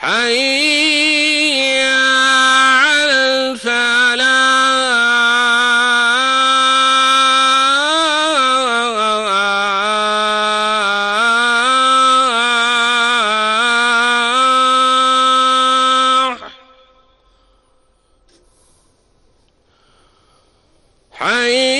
حي على الفلاح حي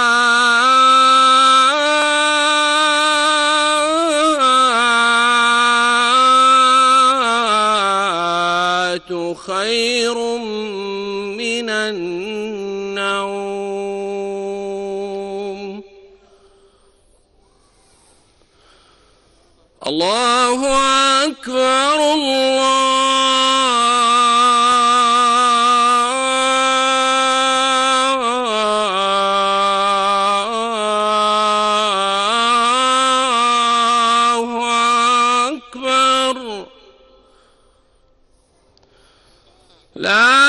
خير من النوم. الله أكبر الله لا